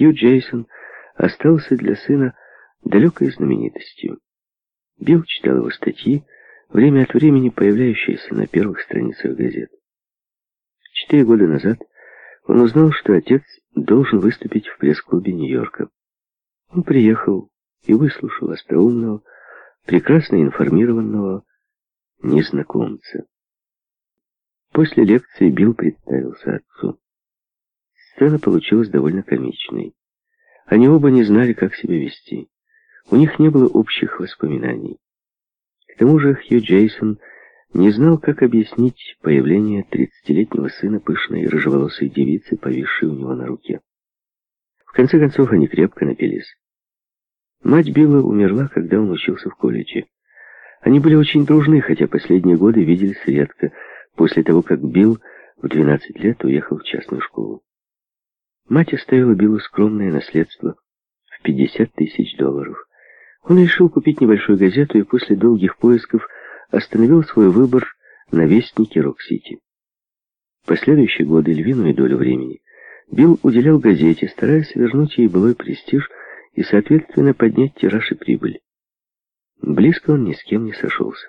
Хью Джейсон остался для сына далекой знаменитостью. Билл читал его статьи, время от времени появляющиеся на первых страницах газет. Четыре года назад он узнал, что отец должен выступить в пресс-клубе Нью-Йорка. Он приехал и выслушал остроумного, прекрасно информированного незнакомца. После лекции Билл представился отцу. Сцена получилась довольно комичной. Они оба не знали, как себя вести. У них не было общих воспоминаний. К тому же Хью Джейсон не знал, как объяснить появление тридцатилетнего сына пышной рыжеволосой девицы, повисшей у него на руке. В конце концов, они крепко напились. Мать Билла умерла, когда он учился в колледже. Они были очень дружны, хотя последние годы виделись редко, после того, как Билл в 12 лет уехал в частную школу. Мать оставила Биллу скромное наследство в 50 тысяч долларов. Он решил купить небольшую газету и после долгих поисков остановил свой выбор на вестнике Рок-Сити. Последующие годы львиную долю времени Билл уделял газете, стараясь вернуть ей былой престиж и, соответственно, поднять тираж и прибыль. Близко он ни с кем не сошелся.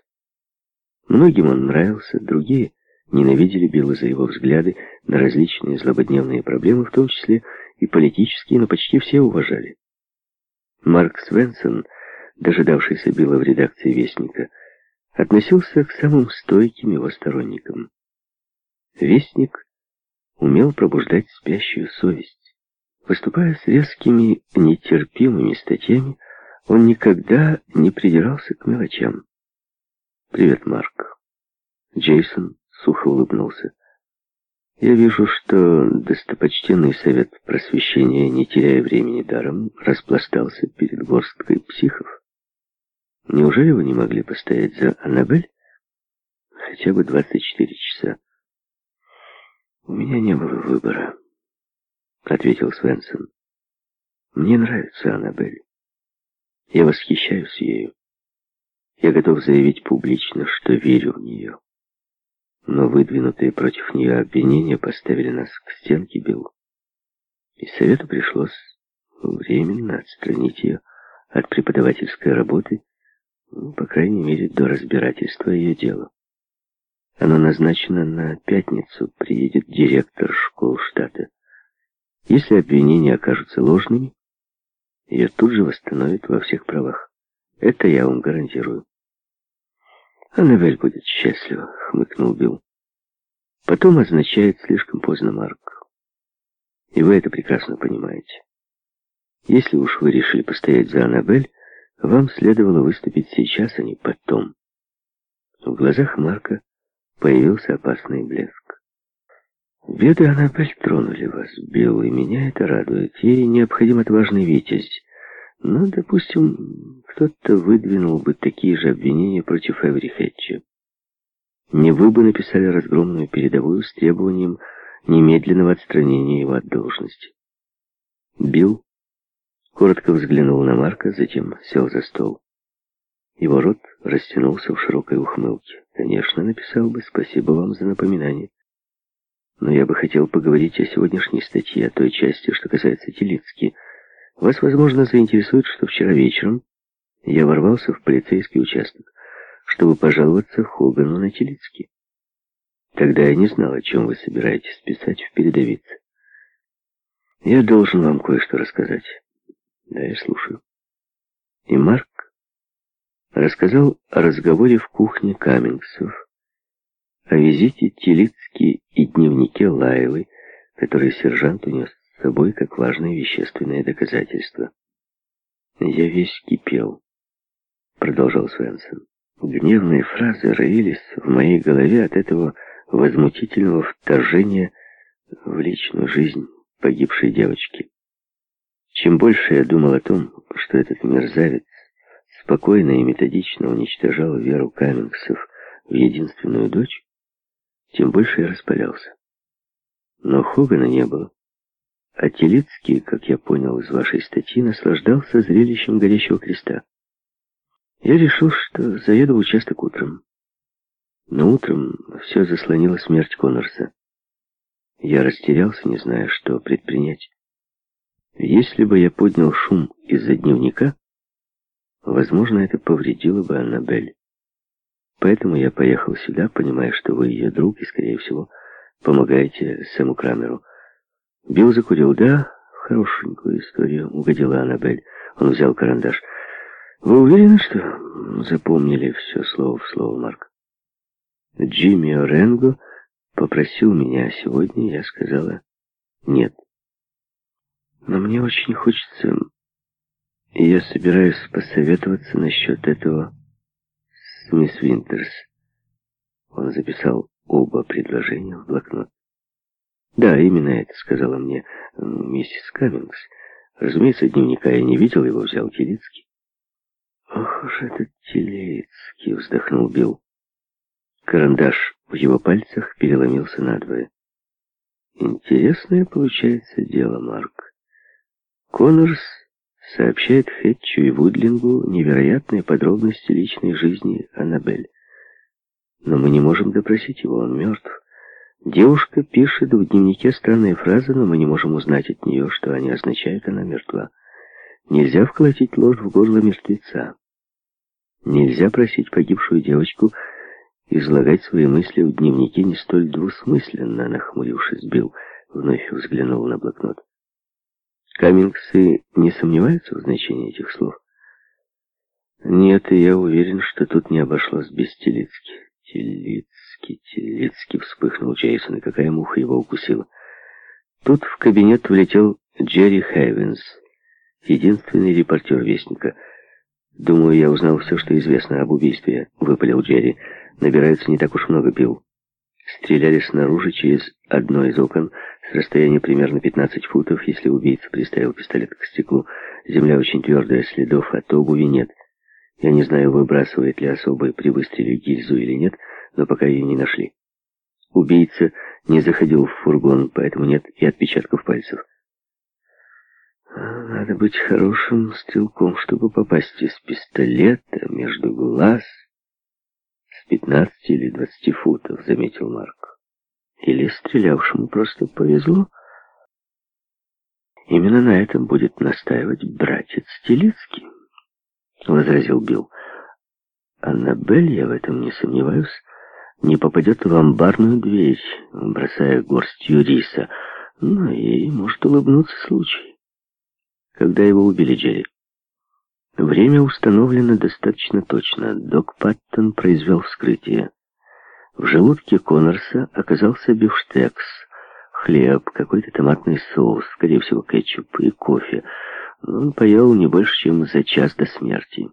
Многим он нравился, другие ненавидели Билла за его взгляды на различные злободневные проблемы, в том числе и политические, но почти все уважали. Марк Свенсон, дожидавшийся Билла в редакции «Вестника», относился к самым стойким его сторонникам. «Вестник» умел пробуждать спящую совесть. Выступая с резкими, нетерпимыми статьями, он никогда не придирался к мелочам. «Привет, Марк». Джейсон сухо улыбнулся. «Я вижу, что достопочтенный совет просвещения, не теряя времени даром, распластался перед горсткой психов. Неужели вы не могли постоять за Аннабель хотя бы 24 часа?» «У меня не было выбора», — ответил Свенсон. «Мне нравится Аннабель. Я восхищаюсь ею. Я готов заявить публично, что верю в нее. Но выдвинутые против нее обвинения поставили нас к стенке Билл. И совету пришлось временно отстранить ее от преподавательской работы, ну, по крайней мере, до разбирательства ее дела. Оно назначено на пятницу, приедет директор школ штата. Если обвинения окажутся ложными, ее тут же восстановят во всех правах. Это я вам гарантирую. Аннабель будет счастлива, хмыкнул Билл. Потом означает слишком поздно, Марк. И вы это прекрасно понимаете. Если уж вы решили постоять за Аннабель, вам следовало выступить сейчас, а не потом. В глазах Марка появился опасный блеск. Беды Аннабель тронули вас, Билл, и меня это радует. Ей необходим отважный витязь. Но, допустим, кто-то выдвинул бы такие же обвинения против Эври Хэтча. Не вы бы написали разгромную передовую с требованием немедленного отстранения его от должности. Билл коротко взглянул на Марка, затем сел за стол. Его рот растянулся в широкой ухмылке. Конечно, написал бы, спасибо вам за напоминание. Но я бы хотел поговорить о сегодняшней статье, о той части, что касается Телицки. Вас, возможно, заинтересует, что вчера вечером я ворвался в полицейский участок, чтобы пожаловаться Хогану на Телицки. Тогда я не знал, о чем вы собираетесь писать в передовице. Я должен вам кое-что рассказать. Да, я слушаю. И Марк рассказал о разговоре в кухне Каммингсов, о визите Телицки и дневнике Лайлы, который сержант унес собой как важное вещественное доказательство. «Я весь кипел», — продолжал Свенсон. Гневные фразы роились в моей голове от этого возмутительного вторжения в личную жизнь погибшей девочки. Чем больше я думал о том, что этот мерзавец спокойно и методично уничтожал веру Каммингсов в единственную дочь, тем больше я распалялся. Но Хогана не было. А Телицкий, как я понял из вашей статьи, наслаждался зрелищем горящего креста. Я решил, что заеду в участок утром. Но утром все заслонила смерть Коннорса. Я растерялся, не зная, что предпринять. Если бы я поднял шум из-за дневника, возможно, это повредило бы Аннабель. Поэтому я поехал сюда, понимая, что вы ее друг и, скорее всего, помогаете Сэму Крамеру. Билл закурил. Да, хорошенькую историю, угодила Аннабель. Он взял карандаш. Вы уверены, что запомнили все слово в слово, Марк? Джимми Оренго попросил меня сегодня, я сказала нет. Но мне очень хочется... И я собираюсь посоветоваться насчет этого с мисс Винтерс. Он записал оба предложения в блокнот. «Да, именно это», — сказала мне миссис Каммингс. Разумеется, дневника я не видел, его взял Телицкий. «Ох уж этот Телицкий!» — вздохнул Билл. Карандаш в его пальцах переломился надвое. «Интересное получается дело, Марк. Коннорс сообщает Хэтчу и Вудлингу невероятные подробности личной жизни Аннабель. Но мы не можем допросить его, он мертв. Девушка пишет в дневнике странные фразы, но мы не можем узнать от нее, что они означают, она мертва. Нельзя вколотить ложь в горло мертвеца. Нельзя просить погибшую девочку излагать свои мысли в дневнике не столь двусмысленно, нахмурившись, Билл вновь взглянул на блокнот. Каммингсы не сомневаются в значении этих слов? Нет, и я уверен, что тут не обошлось без Телицки. Телицки, Телицки, вспыхнул Джейсон, и какая муха его укусила. Тут в кабинет влетел Джерри Хэвенс, единственный репортер Вестника. «Думаю, я узнал все, что известно об убийстве», — выпалил Джерри. «Набирается не так уж много, Билл. Стреляли снаружи через одно из окон с расстояния примерно 15 футов, если убийца приставил пистолет к стеклу. Земля очень твердая, следов от обуви нет. Я не знаю, выбрасывает ли особый при выстреле гильзу или нет, но пока ее не нашли. Убийца не заходил в фургон, поэтому нет и отпечатков пальцев. Надо быть хорошим стрелком, чтобы попасть из пистолета между глаз с 15 или 20 футов, заметил Марк. Или стрелявшему просто повезло. Именно на этом будет настаивать братец Телицкий, возразил Билл. Аннабель, я в этом не сомневаюсь, не попадет в амбарную дверь, бросая горстью риса, но ей может улыбнуться случай. Когда его убили Джерри? Время установлено достаточно точно. Док Паттон произвел вскрытие. В желудке Коннорса оказался бифштекс, хлеб, какой-то томатный соус, скорее всего, кетчуп и кофе. Он поел не больше, чем за час до смерти.